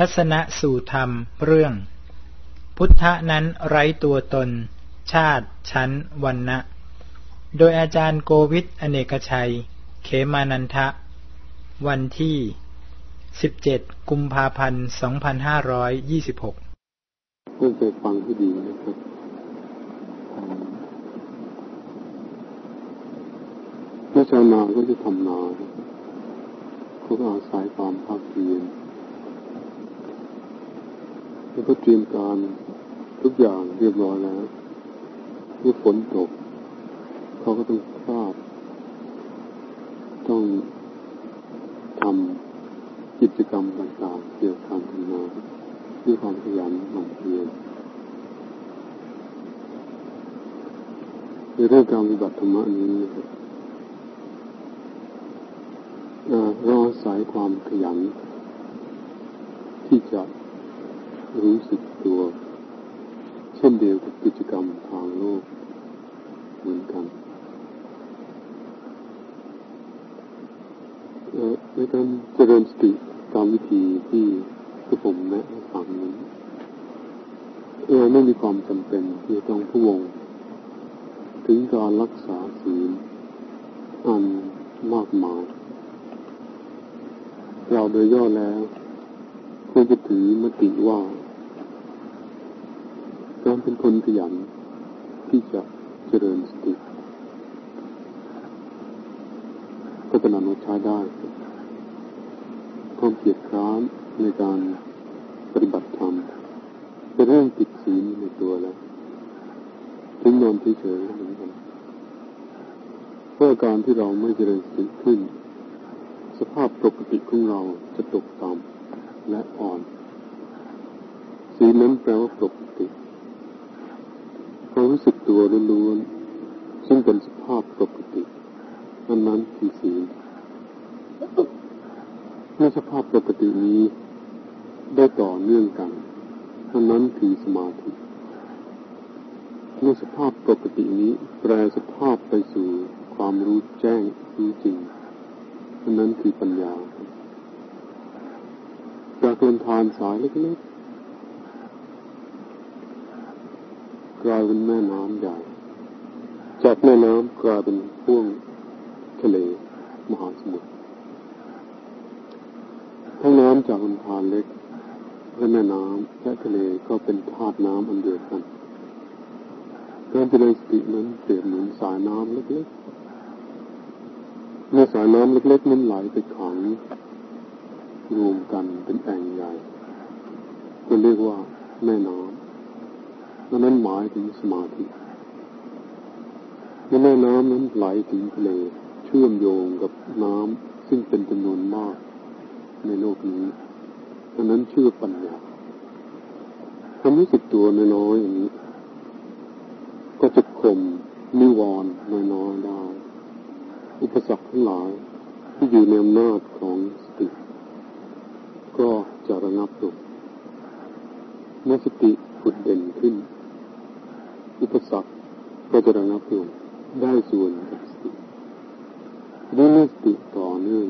ทัศนะสู่ธรรมเรื่อง พุทธะนั้นไร้ตัวตน ชาติ ชั้นวันนะโดยอาจารย์โกวิทอเนกชัย เขมานันทะ วันที่ 17 กุมภาพันธ์ 2526ตั้งใจฟังให้ดีนะครับเมื่อชาวนาก็จะทำนาเขาก็อาศัยความภาคเพียร แล้วก็เตรียมการทุกอย่างเรียบร้อยแล้วเมื่อฝนตก เขาก็ต้องคาดต้องทำกิจกรรมต่างๆเกี่ยวกับการทำงานด้วยความขยันหมั่นเพียรในเรื่องการปฏิบัติธรรมนี้รับเราอาศัยความขยันที่จะ รู้สึกตัว เช่นเดียวกับกิจกรรมทางโลกเหมือนกันในการเจริญสติตามวิธีที่ทุกผมแนะให้ฟังนั้นเราไม่มีความจำเป็นที่ต้องพวงถึงการรักษาศีลอันมากมายเราโดยย่อแล้ว ควรจะถือมติว่า การเป็นคนขยันที่จะเจริญสติก็เป็นอนุใช้ได้ความเกียดคร้านในการปฏิบัติธรรมเป็นเรื่องติดศีลในตัวแล้วถึงนอนเฉยๆเหมือนกันเพราะการที่เราไม่เจริญสติขึ้น สภาพปกติของเราจะตกต่ำ และอ่อนศีนั้นแปลว่าปกติความรู้สึกตัวล้วนๆซึ่งเป็นสภาพปกติอันนั้นคือศีเมื่อสภาพปกตินี้ได้ต่อเนื่องกันอันนั้นคือสมาธิเมื่อสภาพปกตินี้แปลสภาพไปสู่ความรู้แจ้งรู้จริงอันนั้นคือปัญญา จากลนทานสายเล็กๆกลายเป็นแม่น้ำใหญ่ จากแม่น้ำกลายเป็นพ่วงทะเลมหาสมุทรทั้งน้ำจากลำธารเล็กและแม่น้ำและทะเลก็เป็นธาตุน้ำอันเดียวกันการเจริญสตินั้นเปรียบเหมือนสายน้ำเล็กๆเมื่อสายน้ำเล็กๆนั้นไหลไปขัง รวมกันเป็นแอ่งใหญ่ก็เรียกว่าแม่น้ำนั่นนั้นหมายถึงสมาธิแม่น้ำนั้นไหลถึงทะเลเชื่อมโยงกับน้ำซึ่งเป็นจำนวนมากในโลกนี้อันนั้นชื่อปัญญาความรู้สึกตัวน้อยๆอย่างนี้ ก็จะข่มนิวรณ์น้อยๆได้ อุปสรรคทั้งหลายที่อยู่ในอำนาจของส ก็จะระงับลงเมื่อสติผุดเด่นขึ้น อุปสรรคก็จะระงับลงได้ส่วนกับสติด้วยเมื่อสติต่อเนื่อง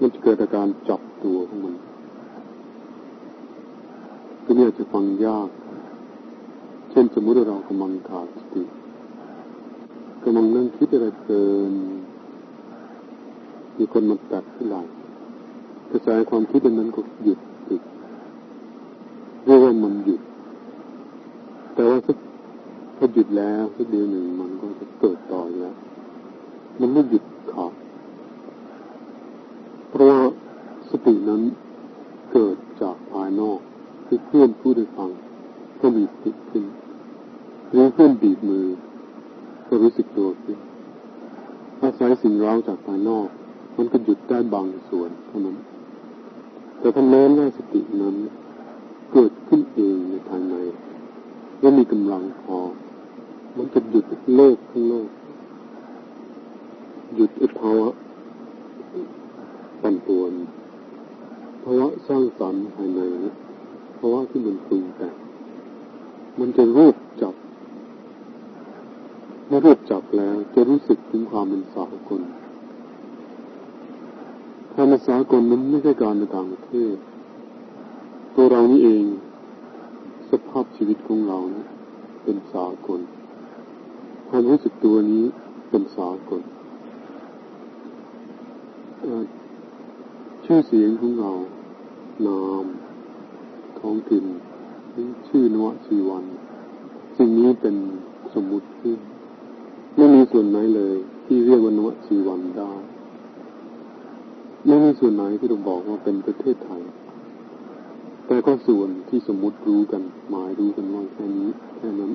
มันจะเกิดอาการจับตัวของมันก็เนี่ยจะฟังยาก เช่นสมมติเรากำลังขาดสติกำลังนั่งคิดอะไรเพลินมีคนมาตัดที่ไหล กระจายความคิดนั้นก็หยุดติดเรียกว่ามันหยุด แต่ว่าสักพอหยุดแล้วสักเดียวหนึ่งมันก็จะเกิดต่อแล้ว มันไม่หยุดขาดเพราะว่าสตินั้นเกิดจากภายนอกคือเพื่อนผู้ได้ฟังก็มีสติขึ้นหรือเพื่อนบีบมือก็รู้สึกตัวขึ้นอาศัยสิ่งเร้าจากภายนอก มันก็หยุดได้บางส่วนเท่านั้น แต่ถ้านแม้ว่าสตินั้นเกิดขึ้นเองในภายในและมีกำลังพอ มันจะหยุดโลกข้างโลกหยุดอภาวะปั่นป่วนภาวะสร้างสรรค์ภายในภาวะที่มันปรุงแต่งมันจะรูปจับเมื่อรูปจับแล้วจะรู้สึกถึงความเป็นสากล ความสากลนั้นไม่ใช่การในต่างประเทศเรานี่เอง สภาพชีวิตของเรานะเป็นสากลความรู้สึกตัวนี้เป็นสากลชื่อเสียงของเรา นาม ท้องถิ่น ชื่อนวชีวัน สิ่งนี้เป็นสมมุติขึ้นไม่มีส่วนไหนเลย ที่เรียกว่านวชีวันได้ ไม่มีส่วนไหนที่เราบอกว่าเป็นประเทศไทย แต่ก็ส่วนที่สมมติรู้กัน หมายรู้กันว่าแค่นี้แค่นั้น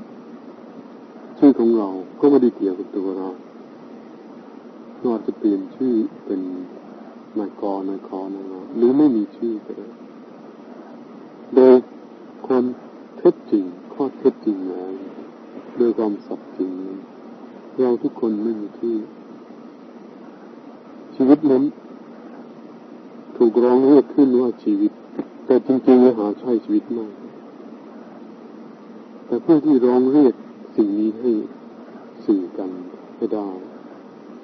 ชื่อของเราก็ไม่ได้เกี่ยวกับตัวเราเราจะเปลี่ยนชื่อเป็นนายกนายคอนายหรือไม่มีชื่อก็ได้โดยความเท็จจริงข้อเท็จจริงแล้วโดยความสัตย์จริง เราทุกคนไม่มีชื่อชีวิตนั้น ถูกร้องเรียกขึ้นว่าชีวิต แต่จริงๆแล้วหาใช่ชีวิตไม่แต่เพื่อที่ร้องเรียกสิ่งนี้ให้สื่อกันให้ได้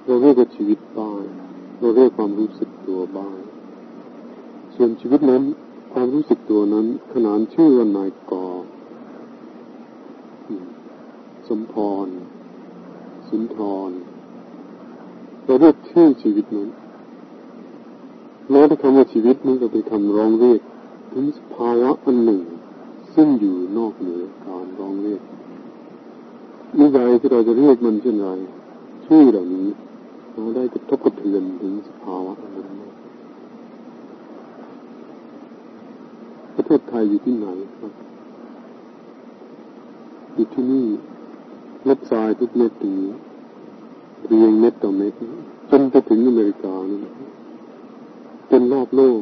เราเรียกว่าชีวิตบ้างเราเรียกความรู้สึกตัวบ้างส่วนชีวิตนั้นความรู้สึกตัวนั้น ขนานชื่อว่านายกอสมพรสุนทรเราเรียกชื่อชีวิตนั้น แม้แต่คำว่าชีวิตนี้ก็เป็นคำร้องเรียกถึงสภาวะอันหนึ่ง ซึ่งอยู่นอกเหนือการร้องเรียกนิยายที่เราจะเรียกมันเช่นไรชื่อเหล่านี้เราได้กระทบกระเทือนถึงสภาวะอันนั้นประเทศไทยอยู่ที่ไหนครับอยู่ที่นี่เม็ดทรายทุกเม็ดนี้เรียงเม็ดต่อเม็ดจนไปถึงอเมริกานั่ เป็นรอบโลก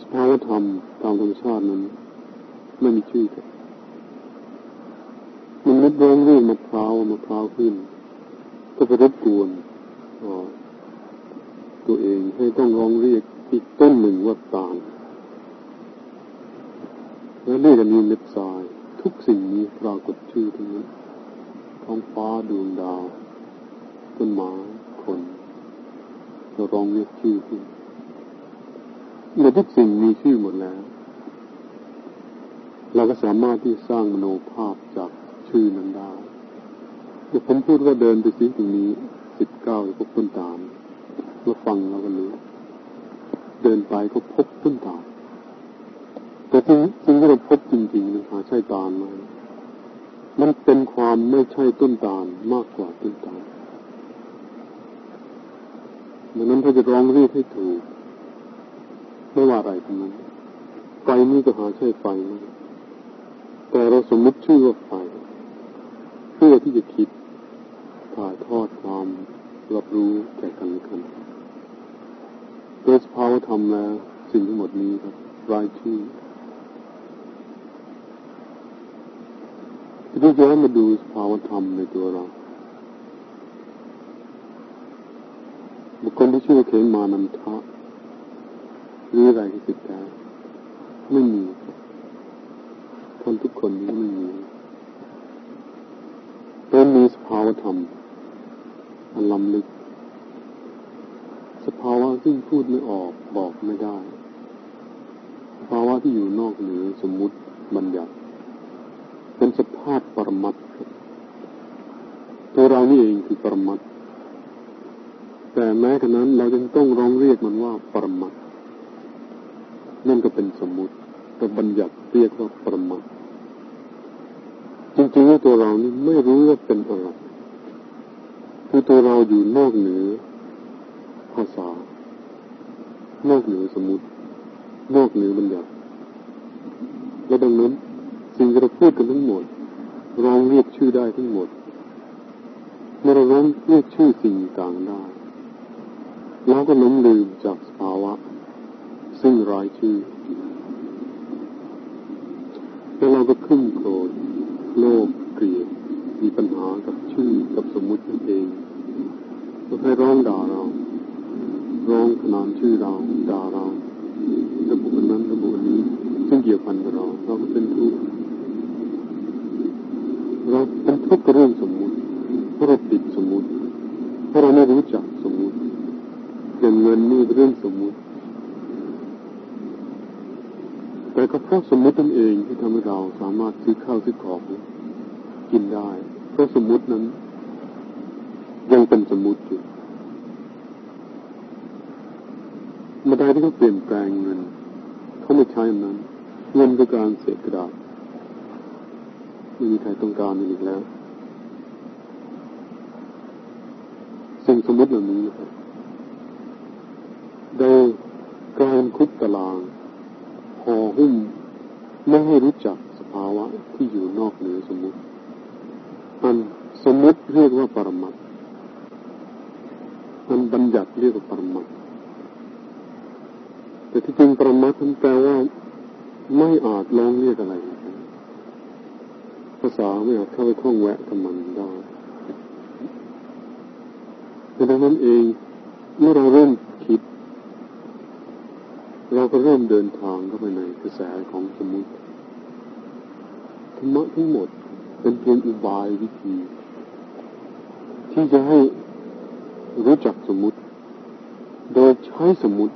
สภาวธรรมตามธรรมชาตินั้นไม่มีชื่อกันมันไม่ร้องเรื่องมะพร้าวมะพร้าวขึ้น ก็ไปรบกวนตัวเองให้ต้องร้องเรียกอีกต้นหนึ่งว่าต่างแล้วเรียกกันมีเม็ดทราย ทุกสิ่งนี้ปรากฏชื่อทั้งนี้นท้องฟ้าดวงดาวต้นไม้คน เราลองเรียกชื่อขึ้นเมื่อทุกสิ่งมีชื่อหมดแล้ว เราก็สามารถที่สร้างมโนภาพจากชื่อนั้นได้เดี๋ยวผมพูดว่าเดินไปซิตรงนี้สิบเก้าพบต้นตาลเราฟังเราก็รู้เดินไปก็พบต้นตาลแต่จริงจริงที่เราพบจริงๆนะหาใช่ตาลไหมมันเป็นความไม่ใช่ต้นตาลมากกว่าต้นตาล ดังนั้นถ้าจะร้องเรียกให้ถูกไม่ว่าอะไรทั้งนั้นไฟนี้ก็หาใช่ไฟไหมแต่เราสมมติชื่อว่าไฟเพื่อที่จะคิดถ่ายทอดความรับรู้แก่กันและกันโดยสภาวธรรมแล้วสิ่งทั้งหมดนี้ครับรายชื่อที่ย้อนมาดูสภาวธรรมในตัวเรา บุคคลที่ชื่อเขมานันทะหรืออะไรที่สุดแท้ไม่มีคนทุกคนนี้ไม่มีเป็นมีสภาวธรรมอันล้ำลึก สภาวะที่พูดไม่ออกบอกไม่ได้ สภาวะที่อยู่นอกเหนือสมมุติบัญญัติ เป็นสภาพปรมัตถ์ตัวเรานี่เองคือปรมัตถ์ แต่แม้ขนั้นเรายังต้องร้องเรียกมันว่าปรมัตนั่นก็เป็นสมมุติแต่บัญญัติเรียกว่าปรมัตจริงๆแล้วตัวเรานี่ไม่รู้ว่าเป็นอะไรคือตัวเราอยู่นอกเหนือภาษา นอกเหนือสมมุติ นอกเหนือบัญญัติและดังนั้นสิ่งที่เราพูดกันทั้งหมดร้องเรียกชื่อได้ทั้งหมดเมื่อเราร้องเรียกชื่อสิ่งต่างได้ เราก็ล้มลืมจากสภาวะ ซึ่งรายชื่อ แล้วเราก็ขึ้นโกรธโลภเกลียดมีปัญหากับชื่อกับสมมุตินั่นเองก็ให้ร้องด่าเราร้องขนานชื่อเราด่าเราระบุอันนั้นระบุอันนี้ซึ่งเกี่ยวพันกับเราเราก็เป็นทุกข์เราเป็นทุกข์กับเรื่องสมมุติเพราะเราติดสมมุติเพราะเราไม่รู้จักสมมุติ อย่างเงินนี่เรื่องสมมุติ แต่ก็เพราะสมมตินั่นเองที่ทำให้เราสามารถซื้อข้าวซื้อของกินได้ เพราะสมมตินั้น ยังเป็นสมมติอยู่เมื่อใดที่เขาเปลี่ยนแปลงเงินเขาไม่ใช้นั้นเงินคือการเศษกระดาษไม่มีใครต้องการมันอีกแล้ว สิ่งสมมติเหล่านี้นะครับ ได้การคุกตารางห่อหุ้มไม่ให้รู้จักสภาวะที่อยู่นอกเหนือสมมติอันสมมติเรียกว่าปรมัตอันบัญญัติเรียกว่าปรมัตแต่ที่จริงปรมัตนั้นแปลว่าไม่อาจลองเรียกอะไร ภาษาไม่อาจเข้าไปคล้องแวะกับมันได้ดังนั้นเองเมื่อเราเริ่ม เราก็เริ่มเดินทางเข้าไปในกระแสของสมุติธรรมะทั้งหมดเป็นเพียงอุบายวิธี ที่จะให้รู้จักสมุติ โดยใช้สมุติ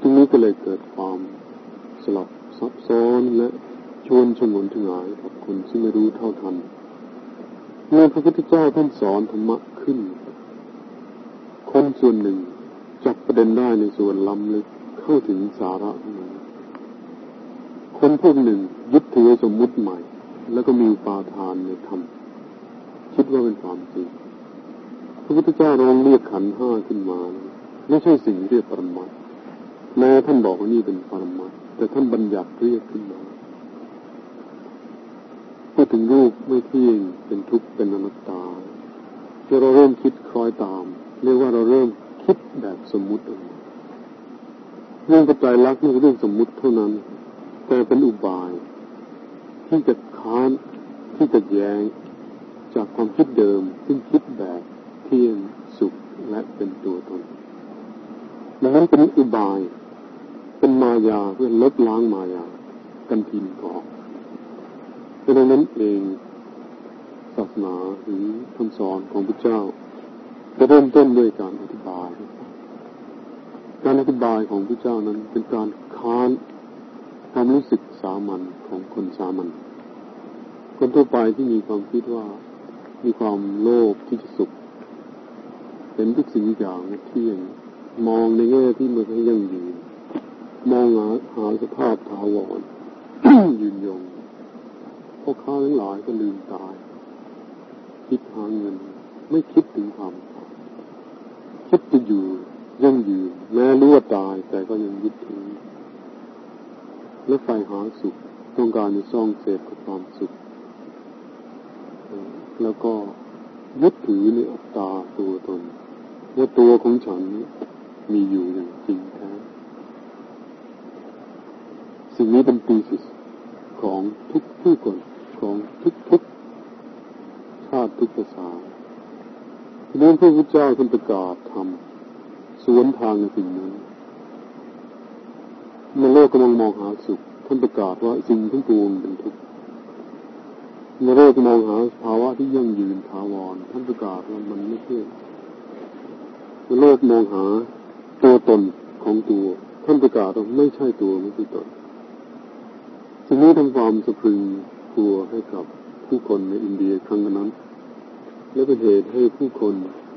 ตรงนี้ก็เลยเกิดความสลับซับซ้อนและชวนชงนถึงหายกับคนที่ไม่รู้เท่าทันเมื่อพระพุทธเจ้าท่านสอนธรรมะขึ้น คนส่วนหนึ่ง จับประเด็นได้ในส่วนล้ำลึกเข้าถึงสาระ คนพวกหนึ่งยึดถือสมมุติใหม่ แล้วก็มีปาทานในธรรมคิดว่าเป็นความจริงพระพุทธเจ้าลองเรียกขันห้าขึ้นมา ไม่ใช่สิ่งเรียกปรมัตแม้ท่านบอกว่านี่เป็นปรมัตแต่ท่านบัญญัติเรียกขึ้นมาพูดถึงรูปไม่เที่ยงเป็นทุกข์เป็นอนัตตาที่เราเริ่มคิดคล้อยตาม เรียกว่าเราเริ่ม คิดแบบสมมุติเรื่องปัจจัยลักษณ์ไม่ใช่เรื่องสมมุติเท่านั้น แต่เป็นอุบาย ที่จะค้านที่จะแย้งจากความคิดเดิมซึ่งคิดแบบเที่ยงสุขและเป็นตัวตนดังนั้นเป็นอุบาย เป็นมายาเพื่อลบล้างมายา กันทินกอกดังนั้นเองศาสนาหรือคำสอนของพระเจ้า จะเริ่มต้นด้วยการอธิบาย การอธิบายของพระเจ้านั้นเป็นการค้านความรู้สึกสามัญของคนสามัญคนทั่วไปที่มีความคิดว่ามีความโลภที่จะสุขเห็นทุกสิ่งอย่างเที่ยงมองในแง่ที่มันยั่งยืนมองหาหาสภาพถาวรยืนยงพวกข้าทั้งหลายก็ลืมตาย คิดหาเงิน ไม่คิดถึงความ คิดจะอยู่ยั่งยืนแม้รู้ว่าตายแต่ก็ยังยึดถือและใฝ่หาสุขต้องการจะซ่องเสพกับความสุข แล้วก็ยึดถือในอัตตาตัวตนว่าตัวของฉันมีอยู่อย่างจริงแท้สิ่งนี้เป็นปีสิสของทุกผู้คนของทุกทุกชาติทุกภาษา ทีนั้นพระพุทธเจ้าท่านประกาศทำสวนทางในสิ่งนั้นเมื่อโลกกำลังมองหาสุข ท่านประกาศว่าสิ่งทั้งปวงเป็นทุกข์เมื่อโลกมองหาภาวะที่ยั่งยืนถาวรท่านประกาศว่ามันไม่เที่ยงเมื่อโลกมองหาตัวตนของตัว ท่านประกาศว่าไม่ใช่ตัวไม่ใช่ตนสิ่งนี้ทำความสะพรึงกลัวให้กับผู้คนในอินเดียครั้งนั้น และเป็นเหตุให้ผู้คน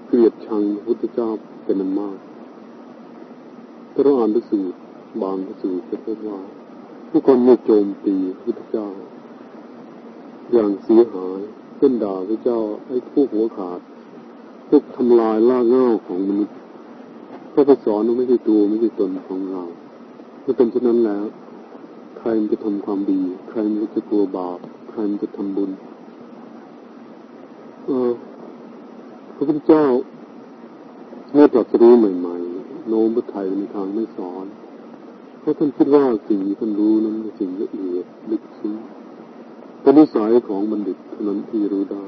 เกลียดชังพระพุทธเจ้าเป็นอันมากถ้าเราอ่านพระสูตรบางพระสูตรจะพบว่า ผู้คนเมื่อโจมตีพระพุทธเจ้า อย่างเสียหายเช่นด่าพระเจ้าให้พวกหัวขาด พวกทำลายล่าเง่าของมนุษย์พระสอนไม่ใช่ตัวไม่ใช่ตนของเราเมื่อเป็นเช่นนั้นแล้ว ใครมันจะทำความดี ใครมันจะกลัวบาป ใครมันจะทำบุญ พระพุทธเจ้าเมื่อตรัสรู้ใหม่ๆ โน้มพระไทยในทางไม่สอน เพราะท่านคิดว่าสิ่งที่ท่านรู้นั้นเป็นสิ่งละเอียดลึกซึ้งเป็นนิสัยของบัณฑิตเท่านั้นที่รู้ได้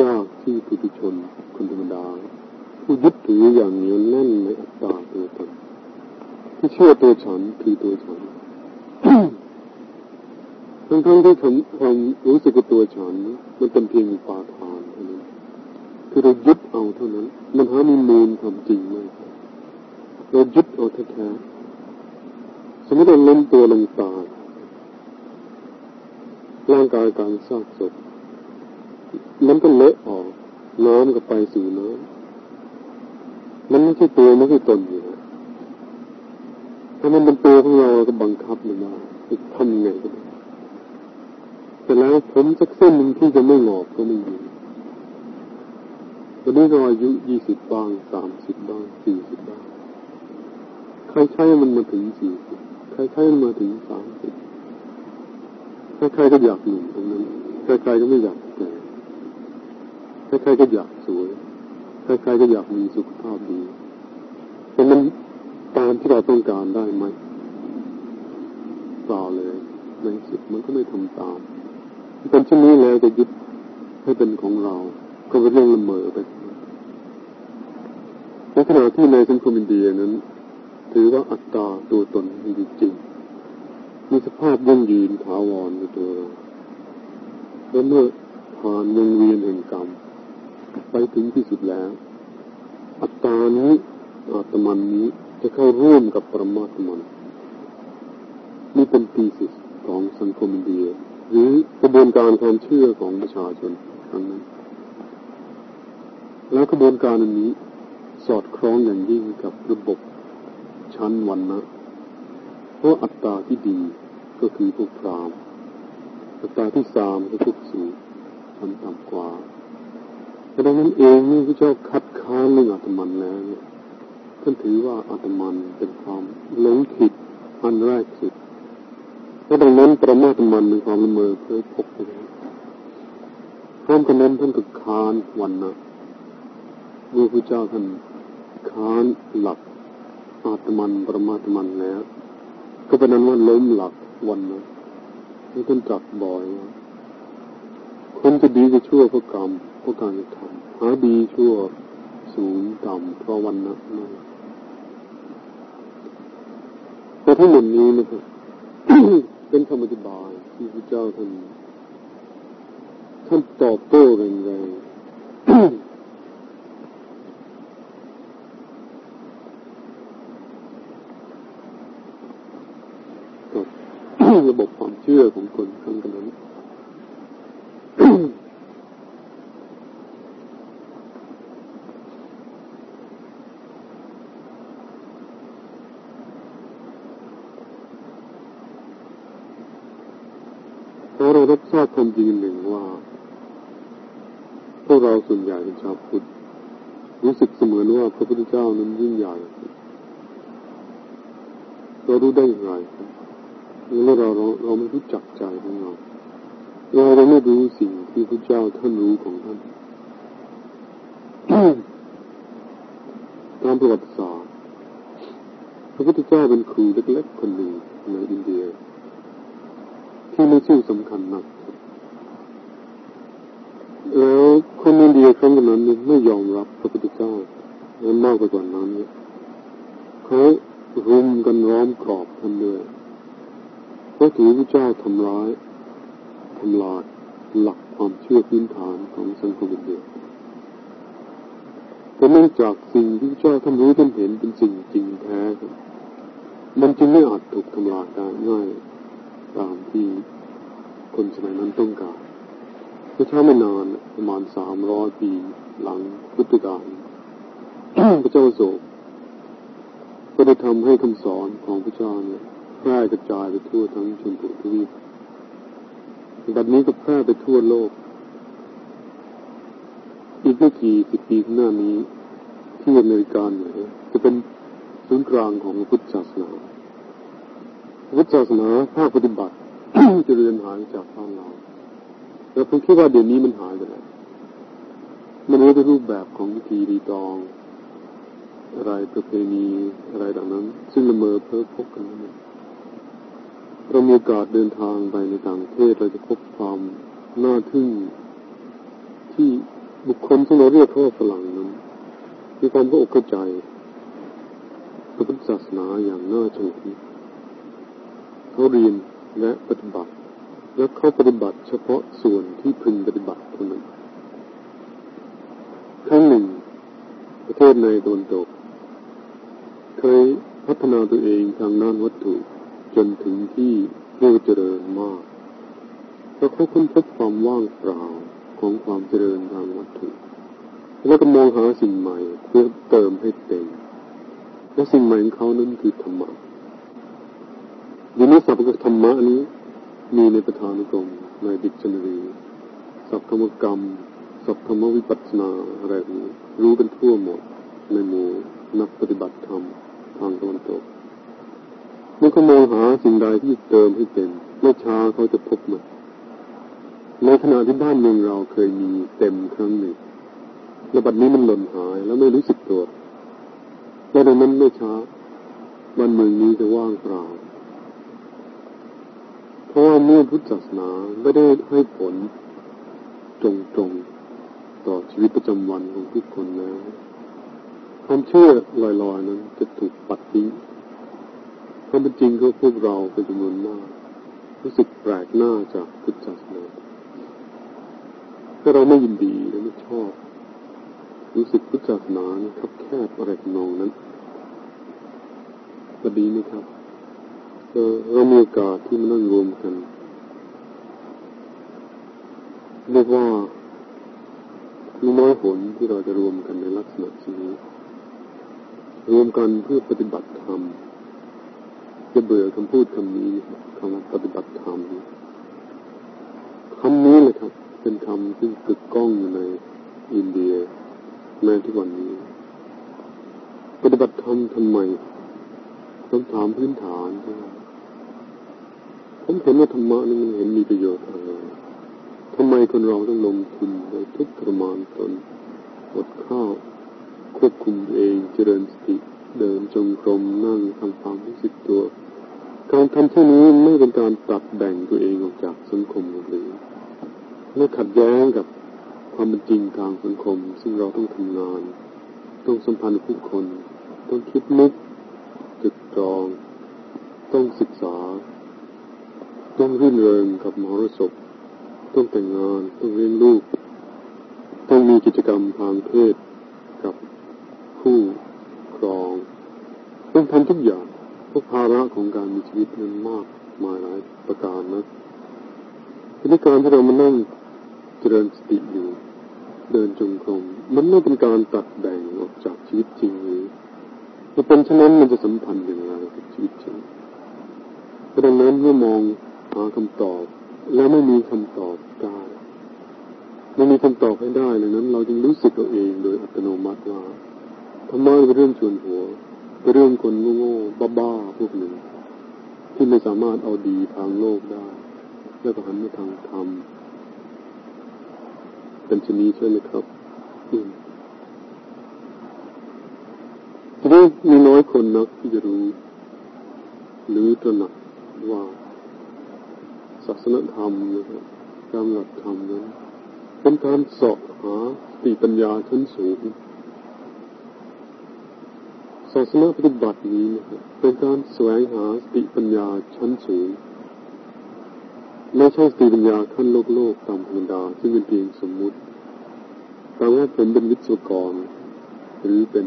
ยากที่ปุถุชนคนธรรมดา ผู้ยึดถืออย่างเหนียวแน่นในอัตตาตัวตนที่เชื่อตัวฉันคือตัวฉันทั้งทั้งที่ผมความรู้สึกกับตัวฉัน มันเป็นเพียงปาทานเท่านั้น คือเรายึดเอาเท่านั้น มันหามีมูลความจริงไม่เรายึดเอาแท้ๆสมมติเราล้มตัวลงตายร่างกายการซากศพมันก็เละออกน้ำก็ไปสู่น้ำมันไม่ใช่ตัวไม่ใช่ตนอยู่นะถ้ามันเป็นตัวของเราก็บังคับมันได้ทำยังไงก็ได้แต่แล้วผมสักเส้นหนึ่งที่จะไม่หงอกก็ไม่มี วันนี้เราอายุยี่สิบบ้างสามสิบบ้างสี่สิบบ้างใครใช้มันมาถึงสี่สิบใครใช้มันมาถึงสามสิบใครๆก็อยากหนุ่มตรงนั้นใครๆก็ไม่อยากแก่ใครๆก็อยากสวยใครๆก็อยากมีสุขภาพดีแต่มันตามที่เราต้องการได้ไหมเปล่าเลยในสุดมันก็ไม่ทำตามเป็นเช่นนี้แล้วจะยึดให้เป็นของเรา ก็เป็นเรื่องละเมอไปในขณะที่ในสังคมอินเดียนั้น ถือว่าอัตตาตัวตนมีจริง มีสภาพยั่งยืนถาวรในตัวเราแล้วเมื่อผ่านวงเวียนแห่งกรรม ไปถึงที่สุดแล้ว อัตตานี้อาตมันนี้จะเข้าร่วมกับปรมาตมันนี่เป็นตีสิสของสังคมอินเดีย หรือกระบวนการความเชื่อของประชาชนทั้งนั้น แล้วกระบวนการอันนี้สอดคล้องอย่างยิ่งกับระบบชั้นวันนะเพราะอัตตาที่ดีก็คือพวกพรามอัตตาที่สามก็พวกสูงชั้นต่ำกว่าแต่ดังนั้นเองนี่พระเจ้าคัดค้านเรื่องอัตมันแล้วเนี่ยท่านถือว่าอัตมันเป็นความหลงผิดอันแรกสุดและดังนั้นประมาทมันเป็นความละเมอเพื่อพบไปแล้วพร้อมกันนั้นท่านก็ค้านวันนะ เมื่อพระเจ้าท่านค้านหลักอาตมันปรมาทมันแล้ว ก็เป็นนั้นว่าล้มหลักวันนะที่ท่านตรัสบ่อยว่าคนจะดีจะชั่วเพราะกรรมเพราะการกระทำหาดีชั่วสูงต่ำเพราะวันนะนั่นแต่ทั้งหมดนี้นะครับเป็นคำอธิบายที่พระเจ้าท่านท่านตอบโต้แรงระบบความเชื่อของคนทั้งนั้นพอเรารับทราบความจริงหนึ่งว่า พวกเราส่วนใหญ่เป็นชาวพุทธรู้สึกเสมือนว่าพระพุทธเจ้านั้นยิ่งใหญ่เรารู้ได้อย่างไรครับ หรือเราเราเราไม่รู้จักใจของเราเราเราไม่รู้สิ่งที่พระเจ้าท่านรู้ของท่านตามประวัติศาสตร์พระพุทธเจ้าเป็นครูเล็กๆคนหนึ่งในอินเดีย ที่ไม่ชื่อสำคัญนักแล้วคนอินเดียครั้งนั้นไม่ยอมรับพระพุทธเจ้าและมากกว่านั้นเนี่ยเขารุมกันล้อมกรอบท่านด้วย พราะถือพระเจ้าทำร้ายทำลายหลักความเชื่อพื้นฐานของสังคมอินเดียแต่เนื่องจากสิ่งที่พระเจ้าท่านรู้ท่านเห็นเป็นสิ่งจริงแท้ครับมันจึงไม่อาจถูกทำลายได้ง่ายตามที่คนสมัยนั้นต้องการพระเจ้าไม่นานประมาณสามร้อยปีหลังพุทธกาลพระเจ้าโศกก็ได้ทำให้คำสอนของพระเจ้าเนี่ย แพร่กระจายไปทั่วทั้งชนบททวีปแบบนี้ก็แพร่ไปทั่วโลก อีกไม่กี่สิบปีข้างหน้านี้ ที่อเมริกาเนี่ยจะเป็นศูนย์กลางของพุทธศาสนาพุทธศาสนาภาคปฏิบัติจะเรียนหายจากบ้านเราแต่ผมคิดว่าเดี๋ยวนี้มันหายไปแล้วมันรู้ในรูปแบบของวิธีรีตอง อะไรประเพณีอะไรดังนั้น ซึ่งละเมอเพ้อพกกันนั่นเรามีโอกาสเดินทางไปในต่างประเทศเราจะพบความน่าทึ่งที่บุคคลที่เราเรียกเขาว่าฝรั่งนั้นมีความเข้อกเข้าใจพระพุทธศาสนาอย่างน่าชมเขาเรียนและปฏิบัติ และเขาปฏิบัติเฉพาะส่วนที่พึงปฏิบัติเท่านั้นครั้งหนึ่ง ประเทศในตะวันตกเคยพัฒนาตัวเองทางด้านวัตถุ จนถึงที่เรียกเจริญมากเพราะเขาค้นพบความว่างเปล่าของความเจริญทางวัตถุแล้วก็มองหาสิ่งใหม่เพื่อเติมให้เต็มและสิ่งใหม่ของเขานั้นคือธรรมะยินดีสัพพธรรมะนี้มีในประธานุกรมในดิกชันนารีสัพธรรมกรรม สัพธรรมวิปัสสนาอะไรนี้รู้กันทั่วหมดในหมู่นักปฏิบัติธรรมทางตะวันตก มื่อเขามองหาสิ่งใดที่เติมให้เต็มไม่ช้าเขาจะพบมันในขณะที่บ้านเมืองเราเคยมีเต็มครั้งหนึ่งแล้วบัดนี้มันหล่นหายแล้วไม่รู้สึกตัวและดังนั้นไม่ช้าบ้านเมืองนี้จะว่างเปล่าเพราะว่าเมื่อพุทธศาสนาไม่ได้ให้ผลตรงๆต่อชีวิตประจำวันของทุกคนแล้วความเชื่อลอยๆนั้นจะถูกปัดทิ้ง ความเป็นจริงก็พวกเราเป็นจำนวนมาก รู้สึกแปลกหน้าจากพุทธศาสนาถ้าเราไม่ยินดีและไม่ชอบ รู้สึกพุทธศาสนาครับแคบอะไรทำนองนั้นก็ดีไหมครับเรามีโอกาสที่มานั่งรวมกันเรียกว่ามีน้อยผลที่เราจะรวมกันในลักษณะนี้รวมกันเพื่อปฏิบัติธรรม จะเบื่อคำพูดคำนี้คำว่าปฏิบัติธรรมคำนี้เลยครับ เป็นคำที่กึกก้องอยู่ในอินเดียแม้ทุกวันนี้ ปฏิบัติธรรมทำไมคำถามพื้นฐานผมเห็นว่าธรรมะนี่มันเห็นมีประโยชน์อะไรทำไมคนเราต้องลงทุนในทุกปรมาณตนอดข้าวควบคุมเองเจริญสติ เดินจงกรมนั่งทำความรู้สึกตัว การทำเช่นนี้ไม่เป็นการตัดแบ่งตัวเองออกจากสังคมหรือไม่ขัดแย้งกับความเป็นจริงทางสังคม ซึ่งเราต้องทำงาน ต้องสัมพันธ์ผู้คน ต้องคิดนึกจึกตรอง ต้องศึกษา ต้องรื่นเริงกับมรสพต้องแต่งงาน ต้องเลี้ยงลูก ต้องมีกิจกรรมทางเพศกับผู้ครอง ต้องทำทุกอย่างเพราะภาระของการมีชีวิตนั้นมากมายหลายประการนะทีนี้การที่เรามานั่งเจริญสติอยู่เดินจงกรมมันไม่เป็นการตัดแบ่งออกจากชีวิตจริงหรือถ้าเป็นเช่นนั้นมันจะสัมพันธ์อย่างไรกับชีวิตจริงดังนั้นเมื่อมองหาคำตอบ แล้วไม่มีคำตอบได้ไม่มีคำตอบให้ได้ดังนั้น เราจึงรู้สึกตัวเองโดยอัตโนมัติว่าธรรมะเป็นเรื่องชวนหัว เป็นเรื่องคนโง่ๆบ้าๆพวกหนึ่งที่ไม่สามารถเอาดีทางโลกได้ แล้วก็หันมาทางธรรมเป็นชนีใช่ไหมครับทีนี้มีน้อยคนนักที่จะรู้ หรือตระหนักว่าศาสนธรรมนะครับตามหลักธรรมนั้นเป็นการสอบหาสติปัญญาชั้นสูง ศาสนาปฏิบัตินี้นะครับเป็นการแสวงหาสติปัญญาชั้นสูงไม่ใช่สติปัญญาขั้นโลกโลกตามธรรมดาซึ่งเป็นเพียงสมมุติแต่ว่าผมเป็นวิศวกรหรือเป็น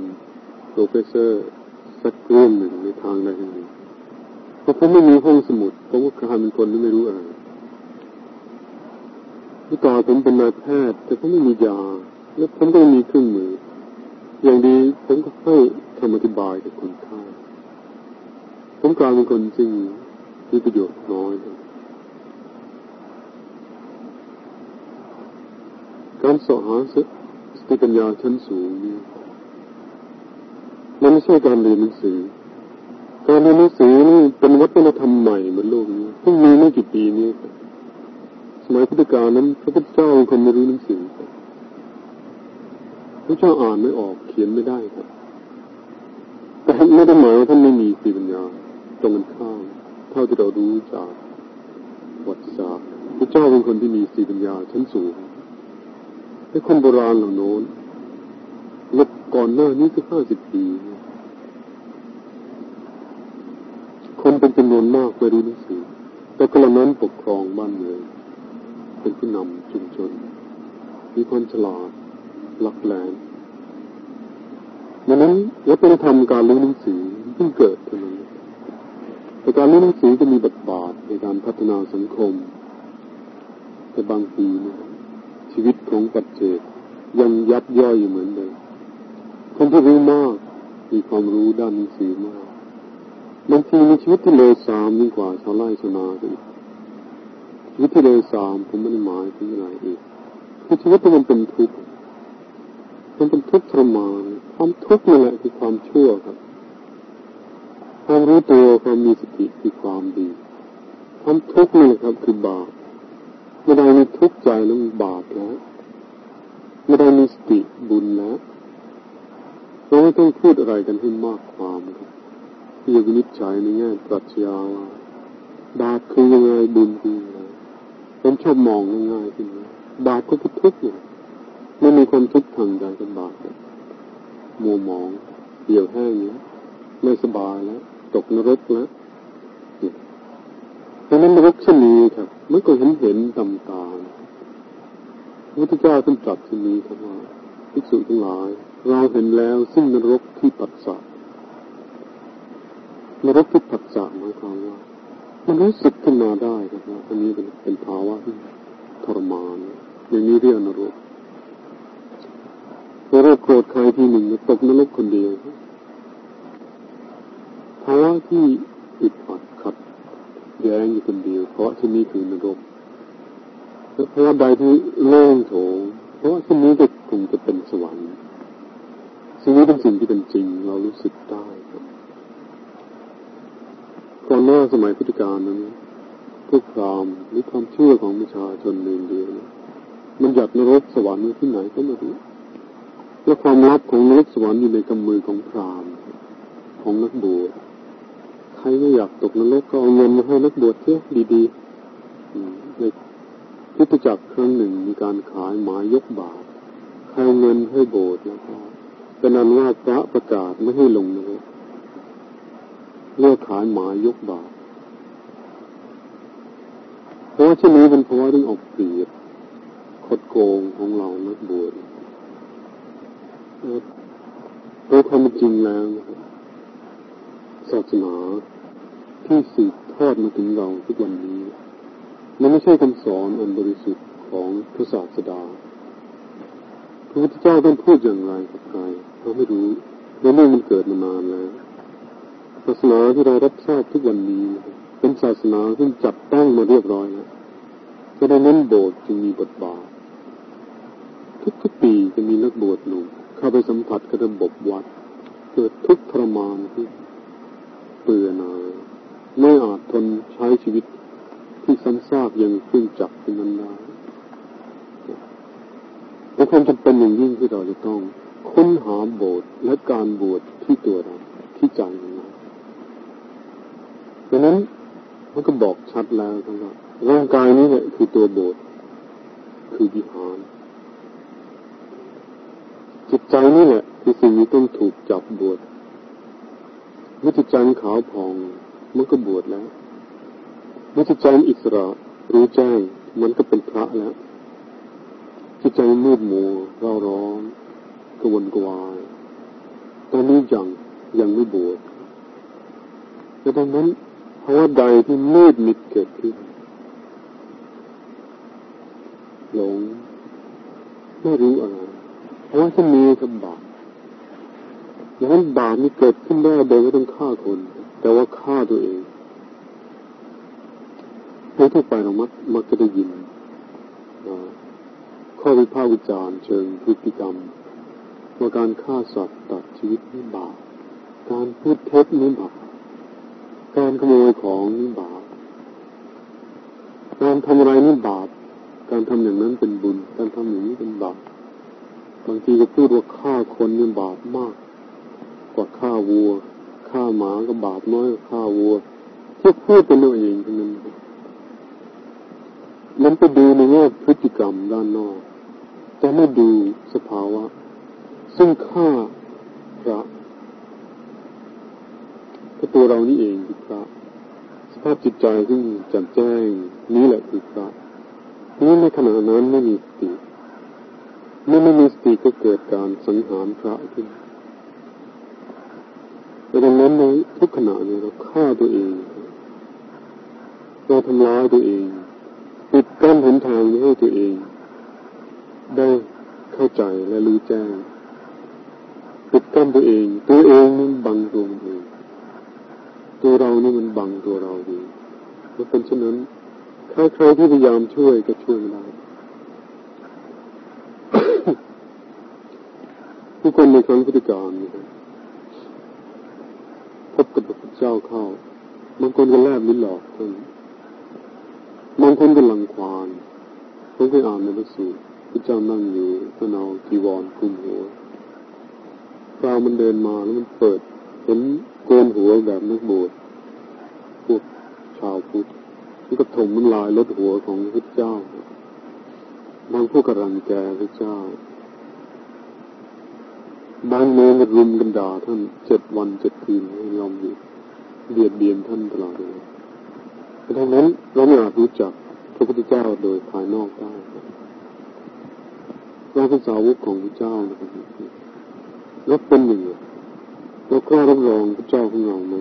professor สักเรื่องหนึ่งในทางใดทางหนึ่งเพราะผมไม่มีห้องสมุดผมก็กลายเป็นคนที่ไม่รู้อะไรที่ต่อผมเป็นนายแพทย์ แต่ผมไม่มียา และผมก็ไม่มีเครื่องมือ อย่างดีผมก็ให้ คำอธิบายกับคนไข้ผมกลายเป็นคนซึ่งมีประโยชน์น้อย การสอหาสติปัญญาชั้นสูงนี่มันไม่ใช่การเรียนหนังสือ การเรียนหนังสือนี่เป็นวัฒนธรรมใหม่บนโลกนี้เพิ่งมีไม่กี่ปีนี้สมัยพุทธกาลนั้นพระพุทธเจ้าเป็นคนไม่รู้หนังสือพระเจ้าอ่านไม่ออกเขียนไม่ได้ครับ แต่ไม่ได้หมายว่าท่านไม่มีสติปัญญาตรงกันข้ามเท่าที่เรารู้จากวัติศาสตร์พระเจ้าเป็นคนที่มีสติปัญญาชั้นสูงไอ้คนโบราณเหล่าโน้นลบก่อนหน้านี้คือห้าสิบปี คนเป็นจำนวนมากไม่รู้หนังสือ แต่กระนั้นปกครองบ้านเมืองเป็นผู้นำชุมชน มีความฉลาดหลักแหลม ดังนั้นวัฒนธรรมการรู้หนังสือเพิ่งเกิดเท่านั้นแต่การเรียนหนังสือจะมีบทบาทในการพัฒนาสังคม แต่บางทีนะชีวิตของปัจเจกยังยับย่อยอยู่เหมือนเดิมคนที่รู้มากมีความรู้ด้านหนังสือมากบางทีมีชีวิตที่เลวทรามยิ่งกว่าชาวไร่ชาวนาอีกชีวิตที่เลวทรามผมไม่ได้หมายถึงอะไรอีกคือชีวิตที่มันเป็นทุกข์ มันเป็นทุกข์ทรมานความทุกข์นั่แหละคือความชั่วครับ ความรู้ตัวความมีสติคือความดี ความทุกข์นี่แหละครับ คือบาปเมื่อใดมีทุกข์ใจแล้วมันบาปแล้วเมื่อใดมีสติบุญแล้วเราไม่ต้องพูดอะไรกันให้มากความครับที่จะวินิจฉัยในแง่ปรัชญาว่าบาปคือยังไงบุญคือยังไงผมชอบมองง่ายๆขึ้นมาบาปก็คือทุกข์เนี่ย ไม่มีความทุกข์ทางใจกับาปมัวหมองเหี่ยวแห้งเนี่ยไม่สบายแล้วตกนรกแล้วเพราะนั้นนรกช่นนี้ครับมันก็เห็นเห็นตำตาพระพุทธเจ้าท่านตรัสที่นี้ครับว่าภิกษุทั้งหลาย เราเห็นแล้วซึ่งนรกที่ปัสสาวนรกที่ผัสสะหมายความว่ามันรู้สึกขึ้นมาได้ครับว่าอันนี้เป็นเป็นภาวะที่ทรมานอย่างนี้เรียกนรก นรกโกรธใครที่หนึ่งตกนรกคนเดียวภาวะที่อึดอัดขัดแย้งอยู่คนเดียว เพราะที่นี้คือนรกแล้วภาวะใดที่โล่งโถงเพราะที่นี้ก็คงจะเป็นสวรรค์สิ่งนี้เป็นสิ่งที่เป็นจริง เรารู้สึกได้ครับก่อนหน้าสมัยพุทธกาลนั้นพวกพรามหรือความเชื่อของประชาชนเองเดียวมันหยัดนรกสวรรค์ที่ไหนก็ไม่รู้ และความลับของนรกสวรรค์อยู่ในกำมือของพรามของนักบวชใครไม่อยากตกนรกก็เอาเงินมาให้นักบวชเที่ยดีๆในพุทธจักรครั้งหนึ่งมีการขายหมายยกบาทใครเอาเงินให้โบสถ์แล้วก็เป็นนั้นว่าพระประกาศไม่ให้ลงนรกเลือกขายหมายยกบาทเพราะว่าเช่นนี้เป็นเพราะว่าเรื่องออกเปรียบคดโกงของเรานักบวช โดยความจริงแล้วศาสนาที่สืบทอดมาถึงเราทุกวันนี้ มันไม่ใช่คำสอนอันบริสุทธิ์ของพระศาสดาพระพุทธเจ้าต้องพูดอย่างไรกับใครเราไม่รู้เรื่องมันเกิดมานานแล้วศาสนาที่เรารับทราบทุกวันนี้ เป็นศาสนาที่จับตั้งมาเรียบร้อยแล้วเพราะฉะนั้นโบสถ์จึงมีบทบาททุกๆปีจะมีนักบวชหนุ่ม เข้าไปสัมผัสกับระบบวัด เกิดทุกข์ทรมานที่เปื่อนายไม่อาจทนใช้ชีวิตที่ซ้ำซากยังขึ้นจับเป็นนั้นได้และความจำเป็นอย่างยิ่งที่เราจะต้องค้นหาโบสถ์และการบวชที่ตัวเราที่ใจของเราดังนั้นมันก็บอกชัดแล้วครับว่าร่างกายนี้เนี่ยคือตัวโบสถ์คือวิหาร จิตใจนี่แหละคือสิ่งที่ต้องถูกจับบวชเมื่อจิตใจขาวผ่องมันก็บวชแล้วเมื่อจิตใจอิสระรู้แจ้งมันก็เป็นพระแล้วจิตใจมืดมัวเร่าร้อนกวนกวายตอนนี้ยังยังไม่บวชดังนั้นภาวะใดที่มืดมิดเกิดขึ้นหลงไม่รู้อะไร เพราะว่าจะมีกับบาปอย่างนั้นบาปนี่เกิดขึ้นได้โดยไม่ต้องฆ่าคน แต่ว่าฆ่าตัวเองโดยทั่วไปเรามักมักจะได้ยินข้อวิพากษ์วิจารณ์เชิงพฤติกรรมว่าการฆ่าสัตว์ตัดชีวิตนี่บาปการพูดเท็จนี่บาปการขโมยของนี่บาปการทำอะไรนี่บาปการทำอย่างนั้นเป็นบุญ การทำอย่างนี้เป็นบาป บางทีก็พูดว่าฆ่าคนนี่บาปมาก กว่าฆ่าวัวฆ่าหมาก็บาปน้อยกว่าฆ่าวัวที่พูดเป็นตัวเองเทั้งนั้นมันไปดูในแง่พฤติกรรมด้านนอก แต่ไม่ดูสภาวะ ซึ่งฆ่าพระก็ตัวเรานี่เองคือพระสภาพจิตใจซึ่งแจ่มแจ้ง นี้แหละคือพระนี้ในขณะนั้นไม่มีสติ เมื่อไม่มีสติก็เกิดการสังหารพระขึ้นดังนั้นในทุกขณะเนี่ยเราฆ่าตัวเอง เราทำร้ายตัวเองปิดกั้นหนทางให้ตัวเอง ได้เข้าใจและรู้แจ้งปิดกั้นตัวเอง ตัวเองมันบังตัวเองตัวเรานี่มันบังตัวเราดีเพราะเป็นเช่นนั้นใครๆที่พยายามช่วยก็ช่วยไม่ได้ ผู้คนในครั้งพุทธกาลนะครับพบกับพระพุทธเจ้าเข้าบางคนก็แลบลิ้นหลอกท่านบางคนก็ลังควานผมเคยอ่านในหนังสือพระเจ้านั่งอยู่ท่านเอาจีวรคลุมหัวคราวมันเดินมาแล้วมันเปิดเห็นโกนหัวแบบนักบวชพวกชาวพุทธมันก็ถมมันลายลดหัวของพระเจ้าบางพวกกำลังแกพระเจ้า บางเมืองก็รุมกันด่าท่านเจ็ดวันเจ็ดคืนไม่ยอมหยุดเบียดเบียนท่านตลอดเลยดังนั้นเราไม่อาจรู้จักพระพุทธเจ้าโดยภายนอกได้เราเป็นสาวกของพระเจ้านะครับแล้วเป็นอย่างไรเรากล้ารับรองพระเจ้าของเราไหม